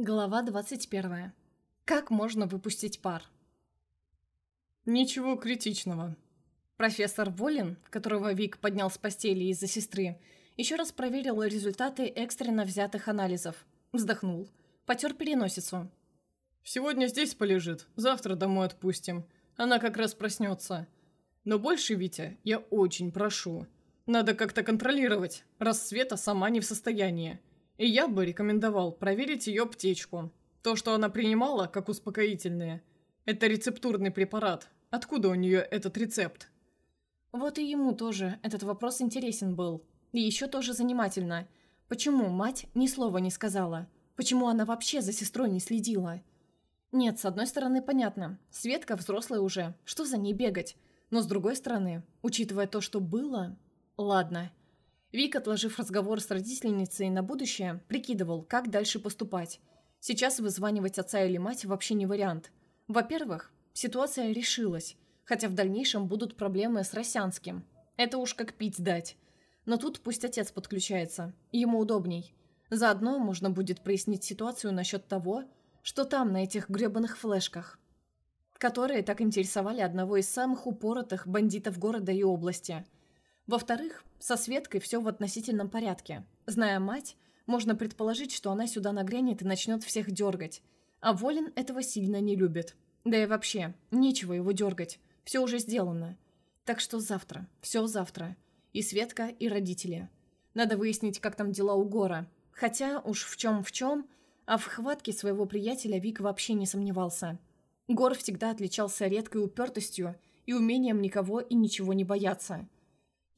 Глава 21. Как можно выпустить пар? Ничего критичного. Профессор Волин, которого Вик поднял с постели из-за сестры, еще раз проверил результаты экстренно взятых анализов. Вздохнул. Потер переносицу. «Сегодня здесь полежит, завтра домой отпустим. Она как раз проснется. Но больше, Витя, я очень прошу. Надо как-то контролировать, раз Света сама не в состоянии. И я бы рекомендовал проверить ее аптечку. То, что она принимала, как успокоительное, это рецептурный препарат. Откуда у нее этот рецепт? Вот и ему тоже этот вопрос интересен был. И еще тоже занимательно. Почему мать ни слова не сказала? Почему она вообще за сестрой не следила? Нет, с одной стороны, понятно. Светка взрослая уже. Что за ней бегать? Но с другой стороны, учитывая то, что было... Ладно. Вик, отложив разговор с родительницей на будущее, прикидывал, как дальше поступать. Сейчас вызванивать отца или мать вообще не вариант. Во-первых, ситуация решилась, хотя в дальнейшем будут проблемы с Росянским. Это уж как пить дать. Но тут пусть отец подключается, ему удобней. Заодно можно будет прояснить ситуацию насчет того, что там на этих гребаных флешках, которые так интересовали одного из самых упоротых бандитов города и области – во-вторых, со Светкой все в относительном порядке. Зная мать, можно предположить, что она сюда нагрянет и начнет всех дергать. А Волин этого сильно не любит. Да и вообще, нечего его дергать. Все уже сделано. Так что завтра. Все завтра. И Светка, и родители. Надо выяснить, как там дела у Гора. Хотя уж в чем в чем, а в хватке своего приятеля Вик вообще не сомневался. Гор всегда отличался редкой упертостью и умением никого и ничего не бояться.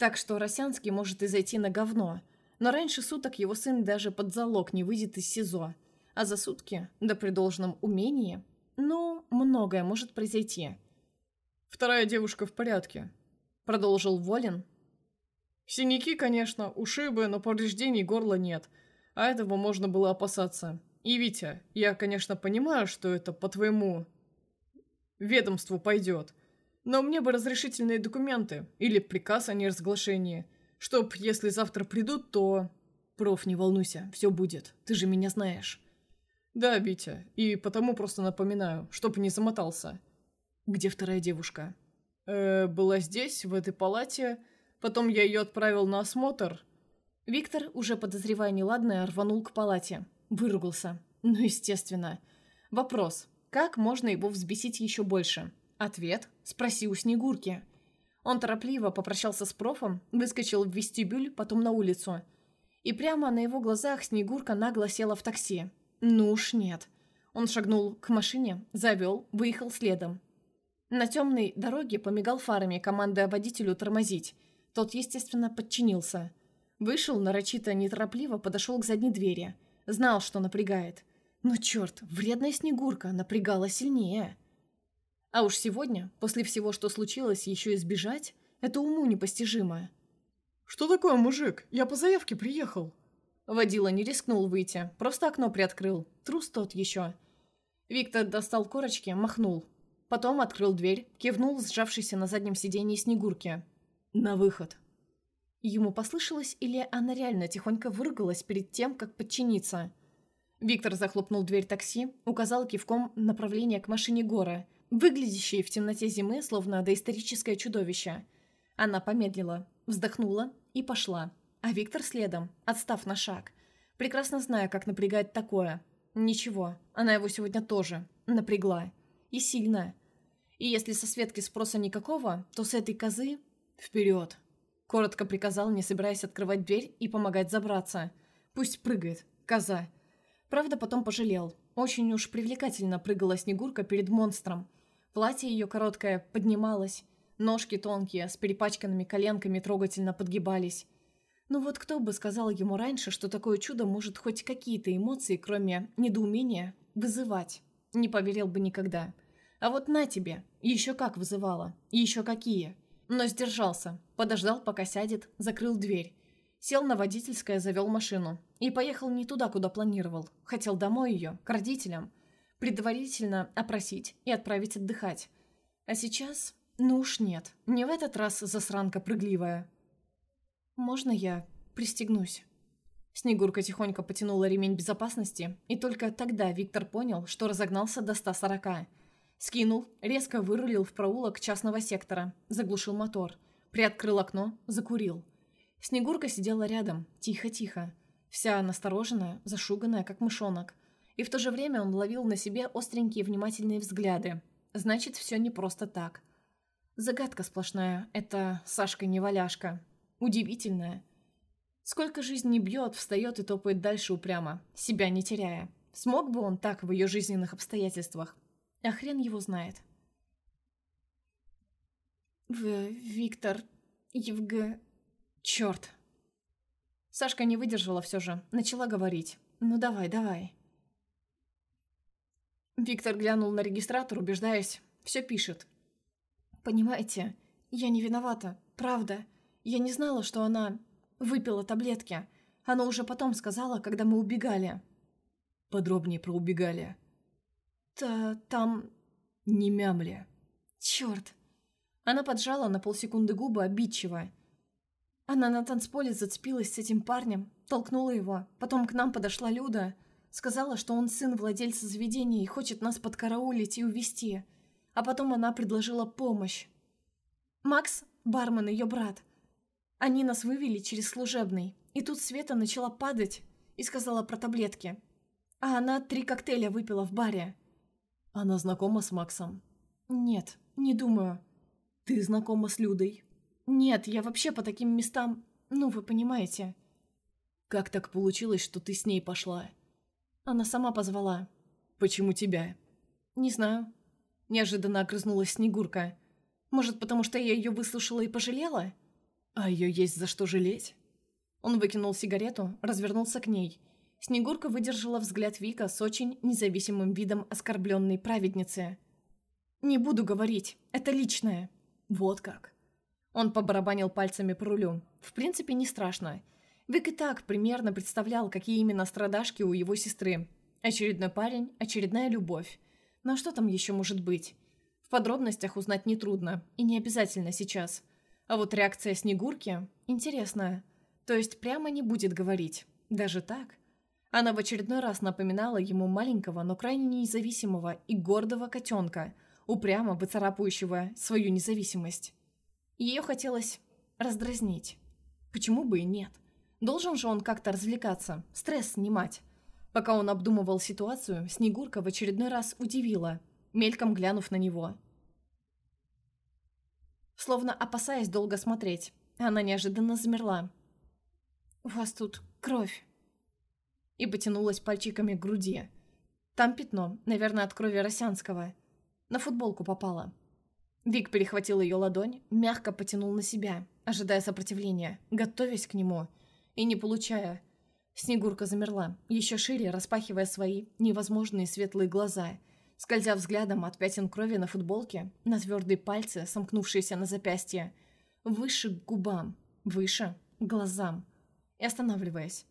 Так что Росянский может и зайти на говно. Но раньше суток его сын даже под залог не выйдет из СИЗО. А за сутки, да при должном умении, ну, многое может произойти. «Вторая девушка в порядке», — продолжил Волин. «Синяки, конечно, ушибы, но повреждений горла нет, а этого можно было опасаться. И, Витя, я, конечно, понимаю, что это по твоему ведомству пойдет, но мне бы разрешительные документы или приказ о неразглашении, чтоб, если завтра придут, то... Проф, не волнуйся, все будет, ты же меня знаешь. Да, Витя, и потому просто напоминаю, чтоб не замотался. Где вторая девушка? Э, была здесь, в этой палате, потом я ее отправил на осмотр. Виктор, уже подозревая неладное, рванул к палате. Выругался. Ну, естественно. Вопрос. Как можно его взбесить еще больше? Ответ «Спроси у Снегурки». Он торопливо попрощался с профом, выскочил в вестибюль, потом на улицу. И прямо на его глазах Снегурка нагло села в такси. Ну уж нет. Он шагнул к машине, завел, выехал следом. На темной дороге помигал фарами, командуя водителю тормозить. Тот, естественно, подчинился. Вышел нарочито неторопливо, подошел к задней двери. Знал, что напрягает. Но черт, вредная Снегурка напрягала сильнее. А уж сегодня, после всего, что случилось, еще избежать, это уму непостижимо. «Что такое, мужик? Я по заявке приехал». Водила не рискнул выйти, просто окно приоткрыл. Трус тот еще. Виктор достал корочки, махнул. Потом открыл дверь, кивнул сжавшийся на заднем сиденье Снегурки. «На выход». Ему послышалось, или она реально тихонько выругалась перед тем, как подчиниться. Виктор захлопнул дверь такси, указал кивком направление к машине Гора – выглядящей в темноте зимы, словно доисторическое чудовище. Она помедлила, вздохнула и пошла. А Виктор следом, отстав на шаг. Прекрасно зная, как напрягать такое. Ничего, она его сегодня тоже напрягла. И сильно. И если со Светки спроса никакого, то с этой козы вперед. Коротко приказал, не собираясь открывать дверь и помогать забраться. Пусть прыгает, коза. Правда, потом пожалел. Очень уж привлекательно прыгала Снегурка перед монстром. Платье ее короткое поднималось, ножки тонкие, с перепачканными коленками трогательно подгибались. Ну вот кто бы сказал ему раньше, что такое чудо может хоть какие-то эмоции, кроме недоумения, вызывать? Не поверил бы никогда. А вот на тебе, еще как вызывала, еще какие. Но сдержался, подождал, пока сядет, закрыл дверь. Сел на водительское, завел машину. И поехал не туда, куда планировал. Хотел домой ее, к родителям предварительно опросить и отправить отдыхать. А сейчас... Ну уж нет, не в этот раз засранка прыгливая. «Можно я пристегнусь?» Снегурка тихонько потянула ремень безопасности, и только тогда Виктор понял, что разогнался до 140. Скинул, резко вырулил в проулок частного сектора, заглушил мотор, приоткрыл окно, закурил. Снегурка сидела рядом, тихо-тихо, вся настороженная, зашуганная, как мышонок. И в то же время он ловил на себе остренькие внимательные взгляды. Значит, все не просто так. Загадка сплошная, это Сашка-неваляшка. Удивительная. Сколько жизнь не бьет, встает и топает дальше упрямо, себя не теряя. Смог бы он так в ее жизненных обстоятельствах? А хрен его знает. В... Виктор... Евг... Черт. Сашка не выдержала все же, начала говорить. «Ну давай, давай». Виктор глянул на регистратор, убеждаясь. Все пишет. «Понимаете, я не виновата, правда. Я не знала, что она выпила таблетки. Она уже потом сказала, когда мы убегали». «Подробнее про убегали». «Та... там...» «Не мямли». «Черт». Она поджала на полсекунды губы обидчиво. Она на танцполе зацепилась с этим парнем, толкнула его. Потом к нам подошла Люда. Сказала, что он сын владельца заведения и хочет нас подкараулить и увезти. А потом она предложила помощь. Макс, бармен, ее брат. Они нас вывели через служебный. И тут Света начала падать и сказала про таблетки. А она три коктейля выпила в баре. Она знакома с Максом? Нет, не думаю. Ты знакома с Людой? «Нет, я вообще по таким местам... Ну, вы понимаете». «Как так получилось, что ты с ней пошла?» Она сама позвала. «Почему тебя?» «Не знаю». Неожиданно огрызнулась Снегурка. «Может, потому что я ее выслушала и пожалела?» «А ее есть за что жалеть?» Он выкинул сигарету, развернулся к ней. Снегурка выдержала взгляд Вика с очень независимым видом оскорбленной праведницы. «Не буду говорить, это личное». «Вот как». Он побарабанил пальцами по рулю. В принципе, не страшно. Вик и так примерно представлял, какие именно страдашки у его сестры. Очередной парень, очередная любовь. Но что там еще может быть? В подробностях узнать нетрудно, и не обязательно сейчас. А вот реакция Снегурки интересная. То есть прямо не будет говорить. Даже так? Она в очередной раз напоминала ему маленького, но крайне независимого и гордого котенка, упрямо выцарапывающего свою независимость. Ее хотелось раздразнить. Почему бы и нет? Должен же он как-то развлекаться, стресс снимать. Пока он обдумывал ситуацию, Снегурка в очередной раз удивила, мельком глянув на него. Словно опасаясь долго смотреть, она неожиданно замерла. «У вас тут кровь!» И потянулась пальчиками к груди. Там пятно, наверное, от крови Росянского. На футболку попала. Вик перехватил ее ладонь, мягко потянул на себя, ожидая сопротивления, готовясь к нему, и не получая. Снегурка замерла, еще шире распахивая свои невозможные светлые глаза, скользя взглядом от пятен крови на футболке, на твердые пальцы, сомкнувшиеся на запястье, выше к губам, выше к глазам, и останавливаясь.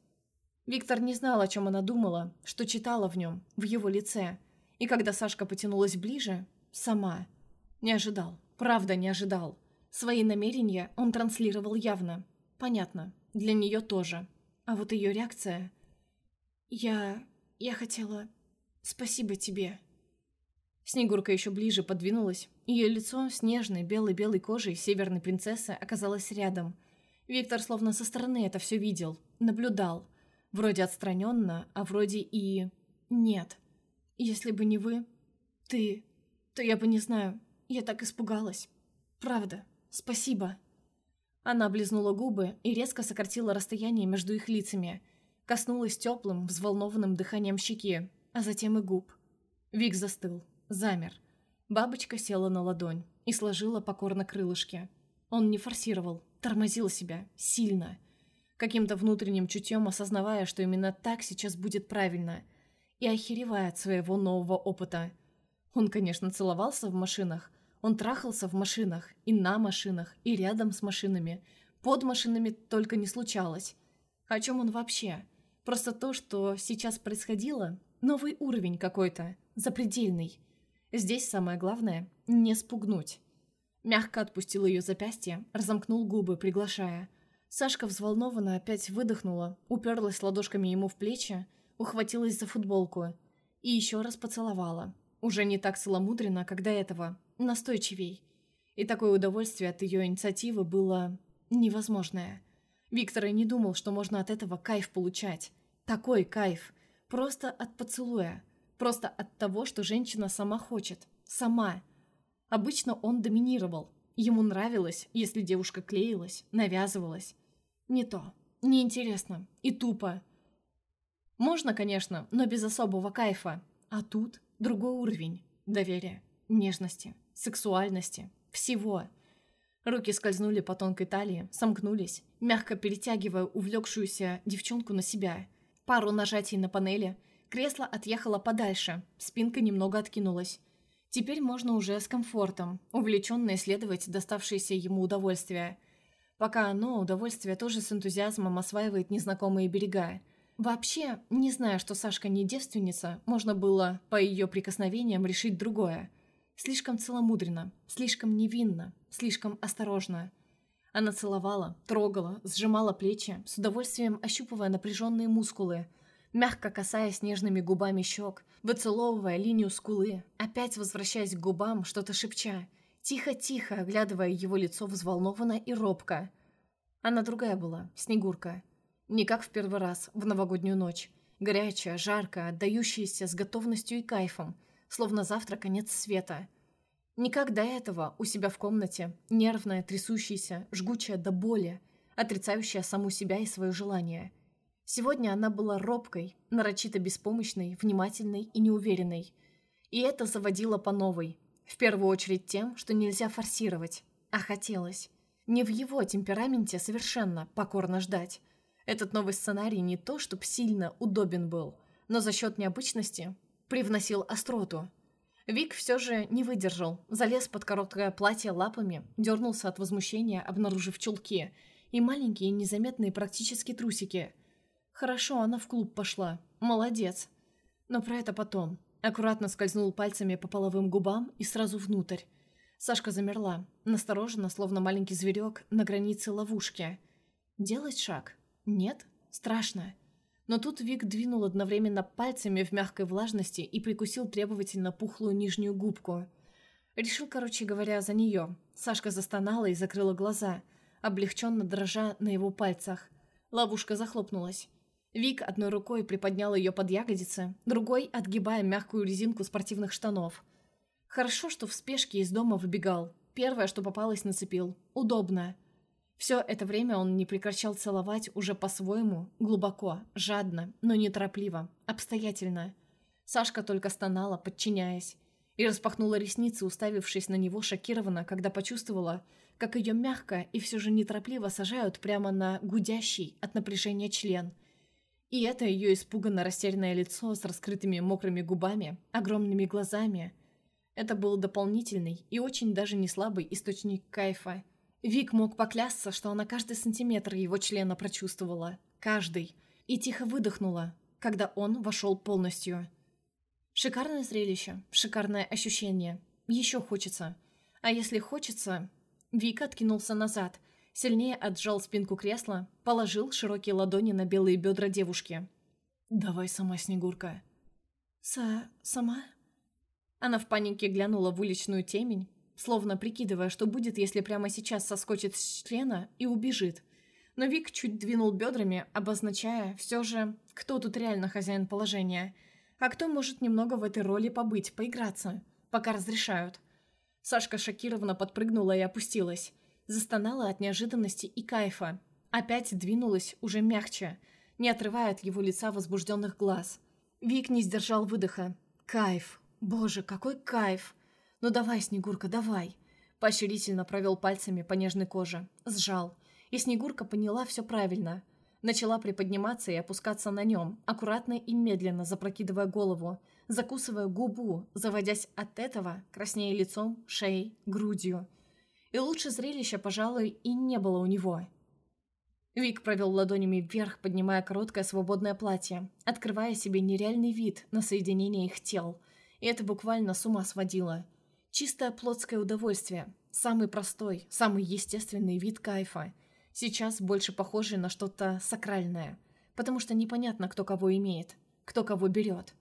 Виктор не знал, о чем она думала, что читала в нем, в его лице, и когда Сашка потянулась ближе, сама – не ожидал. Правда, не ожидал. Свои намерения он транслировал явно. Понятно. Для нее тоже. А вот ее реакция... Я... я хотела... Спасибо тебе. Снегурка еще ближе подвинулась. Ее лицо с нежной белой-белой кожей северной принцессы оказалось рядом. Виктор словно со стороны это все видел. Наблюдал. Вроде отстраненно, а вроде и... Нет. Если бы не вы... Ты... То я бы не знаю... Я так испугалась. Правда. Спасибо. Она облизнула губы и резко сократила расстояние между их лицами. Коснулась теплым, взволнованным дыханием щеки, а затем и губ. Вик застыл, замер. Бабочка села на ладонь и сложила покорно крылышки. Он не форсировал, тормозил себя, сильно. Каким-то внутренним чутьем осознавая, что именно так сейчас будет правильно. И охеревая от своего нового опыта. Он, конечно, целовался в машинах, он трахался в машинах, и на машинах, и рядом с машинами. Под машинами только не случалось. О чем он вообще? Просто то, что сейчас происходило, новый уровень какой-то, запредельный. Здесь самое главное – не спугнуть. Мягко отпустил ее запястье, разомкнул губы, приглашая. Сашка взволнованно опять выдохнула, уперлась ладошками ему в плечи, ухватилась за футболку и еще раз поцеловала. Уже не так целомудренно, как до этого, настойчивей. И такое удовольствие от ее инициативы было невозможное. Виктор и не думал, что можно от этого кайф получать. Такой кайф. Просто от поцелуя. Просто от того, что женщина сама хочет. Сама. Обычно он доминировал. Ему нравилось, если девушка клеилась, навязывалась. Не то. Неинтересно. И тупо. Можно, конечно, но без особого кайфа. А тут другой уровень. Доверия, нежности, сексуальности, всего. Руки скользнули по тонкой талии, сомкнулись, мягко перетягивая увлекшуюся девчонку на себя. Пару нажатий на панели, кресло отъехало подальше, спинка немного откинулась. Теперь можно уже с комфортом, увлеченно исследовать доставшееся ему удовольствие. Пока оно, удовольствие, тоже с энтузиазмом осваивает незнакомые берега. Вообще, не зная, что Сашка не девственница, можно было, по ее прикосновениям, решить другое. Слишком целомудренно, слишком невинно, слишком осторожно. Она целовала, трогала, сжимала плечи, с удовольствием ощупывая напряженные мускулы – мягко касаясь нежными губами щек, выцеловывая линию скулы, опять возвращаясь к губам, что-то шепча, тихо-тихо оглядывая его лицо взволнованно и робко. Она другая была, Снегурка. Не как в первый раз, в новогоднюю ночь. Горячая, жаркая, отдающаяся с готовностью и кайфом, словно завтра конец света. Не как до этого, у себя в комнате, нервная, трясущаяся, жгучая до боли, отрицающая саму себя и свое желание – Сегодня она была робкой, нарочито беспомощной, внимательной и неуверенной. И это заводило по новой. В первую очередь тем, что нельзя форсировать. А хотелось. Не в его темпераменте совершенно покорно ждать. Этот новый сценарий не то, чтоб сильно удобен был, но за счет необычности привносил остроту. Вик все же не выдержал, залез под короткое платье лапами, дернулся от возмущения, обнаружив чулки и маленькие незаметные практически трусики – Хорошо, она в клуб пошла. Молодец. Но про это потом. Аккуратно скользнул пальцами по половым губам и сразу внутрь. Сашка замерла, настороженно, словно маленький зверек на границе ловушки. Делать шаг? Нет? Страшно. Но тут Вик двинул одновременно пальцами в мягкой влажности и прикусил требовательно пухлую нижнюю губку. Решил, короче говоря, за нее. Сашка застонала и закрыла глаза, облегченно дрожа на его пальцах. Ловушка захлопнулась. Вик одной рукой приподнял ее под ягодицы, другой отгибая мягкую резинку спортивных штанов. Хорошо, что в спешке из дома выбегал. Первое, что попалось, нацепил. Удобно. Все это время он не прекращал целовать уже по-своему, глубоко, жадно, но неторопливо, обстоятельно. Сашка только стонала, подчиняясь, и распахнула ресницы, уставившись на него шокированно, когда почувствовала, как ее мягко и все же неторопливо сажают прямо на гудящий от напряжения член – и это ее испуганно растерянное лицо с раскрытыми мокрыми губами, огромными глазами. Это был дополнительный и очень даже не слабый источник кайфа. Вик мог поклясться, что она каждый сантиметр его члена прочувствовала. Каждый. И тихо выдохнула, когда он вошел полностью. Шикарное зрелище, шикарное ощущение. Еще хочется. А если хочется... Вик откинулся назад – Сильнее отжал спинку кресла, положил широкие ладони на белые бедра девушки. «Давай сама, Снегурка». «Са... сама?» Она в панике глянула в уличную темень, словно прикидывая, что будет, если прямо сейчас соскочит с члена и убежит. Но Вик чуть двинул бедрами, обозначая все же, кто тут реально хозяин положения, а кто может немного в этой роли побыть, поиграться, пока разрешают. Сашка шокированно подпрыгнула и опустилась. Застонала от неожиданности и кайфа. Опять двинулась уже мягче, не отрывая от его лица возбужденных глаз. Вик не сдержал выдоха. «Кайф! Боже, какой кайф! Ну давай, Снегурка, давай!» Поощрительно провел пальцами по нежной коже. Сжал. И Снегурка поняла все правильно. Начала приподниматься и опускаться на нем, аккуратно и медленно запрокидывая голову, закусывая губу, заводясь от этого, краснея лицом, шеей, грудью – и лучше зрелища, пожалуй, и не было у него. Вик провел ладонями вверх, поднимая короткое свободное платье, открывая себе нереальный вид на соединение их тел, и это буквально с ума сводило. Чистое плотское удовольствие, самый простой, самый естественный вид кайфа. Сейчас больше похожий на что-то сакральное, потому что непонятно, кто кого имеет, кто кого берет.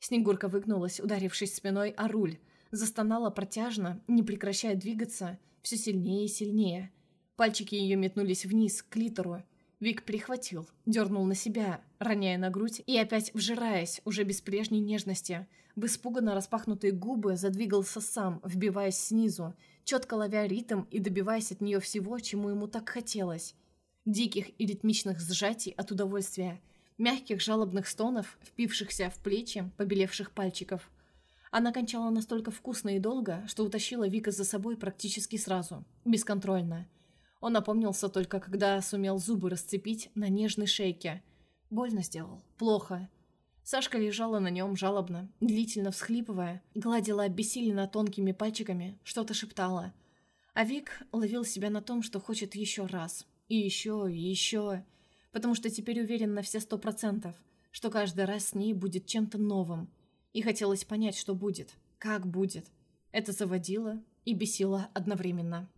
Снегурка выгнулась, ударившись спиной о руль, застонала протяжно, не прекращая двигаться, все сильнее и сильнее. Пальчики ее метнулись вниз, к клитору. Вик прихватил, дернул на себя, роняя на грудь и опять вжираясь, уже без прежней нежности. В испуганно распахнутые губы задвигался сам, вбиваясь снизу, четко ловя ритм и добиваясь от нее всего, чему ему так хотелось. Диких и ритмичных сжатий от удовольствия, мягких жалобных стонов, впившихся в плечи побелевших пальчиков. Она кончала настолько вкусно и долго, что утащила Вика за собой практически сразу, бесконтрольно. Он опомнился только, когда сумел зубы расцепить на нежной шейке. Больно сделал. Плохо. Сашка лежала на нем жалобно, длительно всхлипывая, гладила обессиленно тонкими пальчиками, что-то шептала. А Вик ловил себя на том, что хочет еще раз. И еще, и еще. Потому что теперь уверен на все сто процентов, что каждый раз с ней будет чем-то новым. И хотелось понять, что будет, как будет. Это заводило и бесило одновременно.